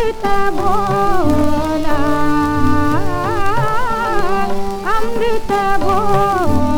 অমৃত ভোলা অমৃত ভোলা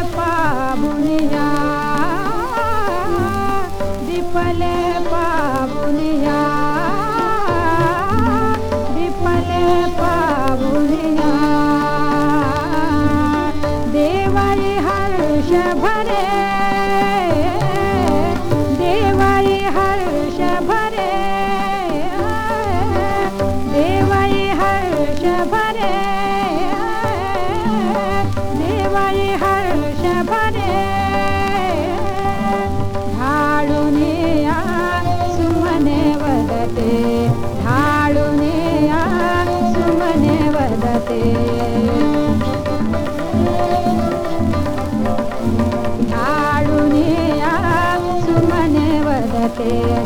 विफल पापुनिया विफल पा fear.